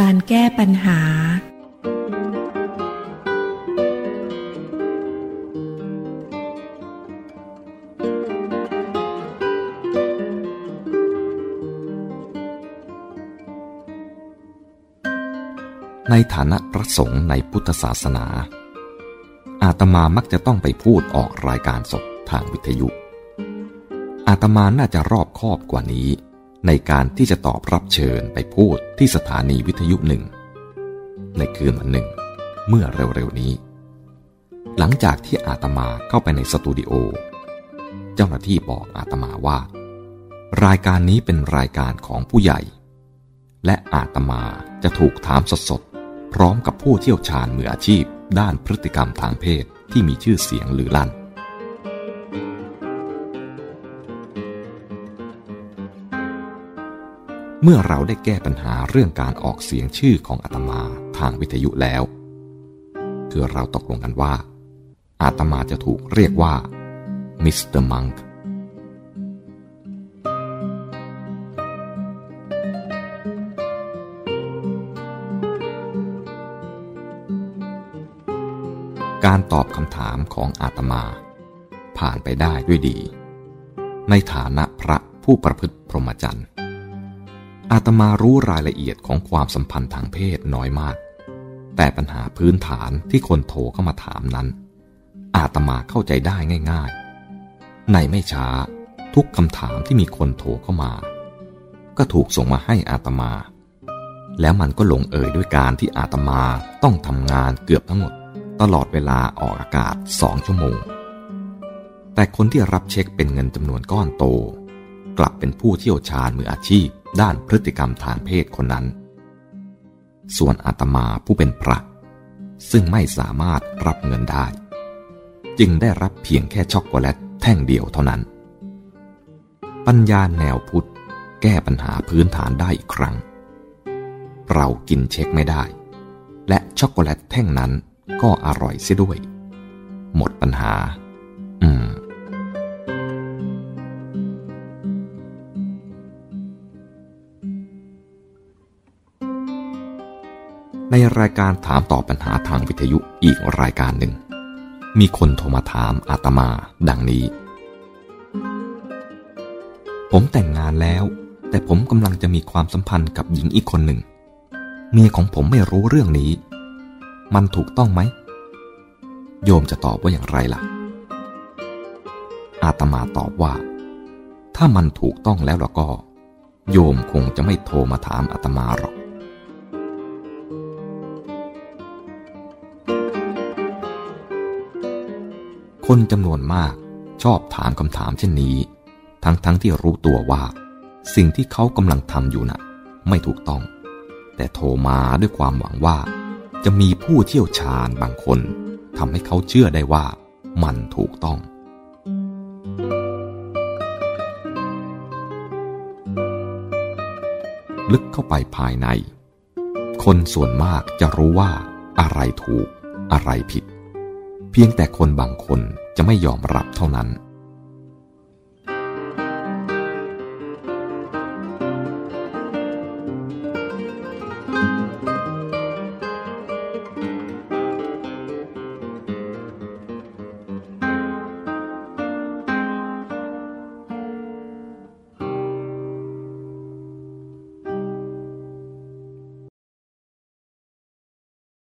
การแก้ปัญหา ในฐานะพระสงฆ์ในพุทธศาสนา อาตมามักจะต้องไปพูดออกรายการสดทางวิทยุ อาตมาน่าจะรอบคอบกว่านี้ ในการที่จะตอบรับเชิญไปพูดที่สถานีวิทยุหนึ่ง ในคืนวันหนึ่ง เมื่อเร็วๆนี้ หลังจากที่อาตมาเข้าไปในสตูดิโอ เจ้าหน้าที่บอกอาตมาว่า รายการนี้เป็นรายการของผู้ใหญ่ และอาตมาจะถูกถามสดๆ พร้อมกับผู้เชี่ยวชาญมืออาชีพ ด้านพฤติกรรมทางเพศที่มีชื่อเสียงหรือลั่น เมื่อเราได้แก้ปัญหาเรื่องการออกเสียงชื่อของอาตมาทางวิทยุแล้ว คือเราตกลงกันว่า อาตมาจะถูกเรียกว่ามิสเตอร์มังค์การตอบคำถามของอาตมา ผ่านไปได้ด้วยดี ในฐานะพระผู้ประพฤติพรหมจรรย์ อาตมารู้รายละเอียดของความสัมพันธ์ทางเพศน้อยมาก แต่ปัญหาพื้นฐานที่คนโทรเข้ามาถามนั้น อาตมาเข้าใจได้ง่าย ๆ ในไม่ช้าทุกคำถามที่มีคนโทรเข้ามา ก็ถูกส่งมาให้อาตมา แล้วมันก็ลงเอยด้วยการที่อาตมาต้องทำงานเกือบทั้งหมด ตลอดเวลาออกอากาศสองชั่วโมง แต่คนที่รับเช็คเป็นเงินจำนวนก้อนโต กลับเป็นผู้เชี่ยวชาญมืออาชีพด้านพฤติกรรมทางเพศคนนั้น ส่วนอาตมาผู้เป็นพระ ซึ่งไม่สามารถรับเงินได้ จึงได้รับเพียงแค่ช็อกโกแลตแท่งเดียวเท่านั้น ปัญญาแนวพุทธแก้ปัญหาพื้นฐานได้อีกครั้ง เรากินเช็คไม่ได้ และช็อกโกแลตแท่งนั้นก็อร่อยเสียด้วย หมดปัญหา ในรายการถามตอบปัญหาทางวิทยุอีกรายการหนึ่ง มีคนโทรมาถามอาตมาดังนี้ ผมแต่งงานแล้ว แต่ผมกำลังจะมีความสัมพันธ์กับหญิงอีกคนหนึ่ง เมียของผมไม่รู้เรื่องนี้ มันถูกต้องไหม โยมจะตอบว่าอย่างไรล่ะ อาตมาตอบว่า ถ้ามันถูกต้องแล้วล้วก็ โยมคงจะไม่โทรมาถามอาตมาหรอก คนจำนวนมากชอบถามคำถามเช่นนี้ ทั้งๆทที่รู้ตัวว่า สิ่งที่เขากำลังทำอยู่น่ะ ไม่ถูกต้อง แต่โทรมาด้วยความหวังว่า จะมีผู้เชี่ยวชาญบางคนทำให้เขาเชื่อได้ว่ามันถูกต้อง ลึกเข้าไปภายใน คนส่วนมากจะรู้ว่าอะไรถูกอะไรผิด เพียงแต่คนบางคนจะไม่ยอมรับเท่านั้น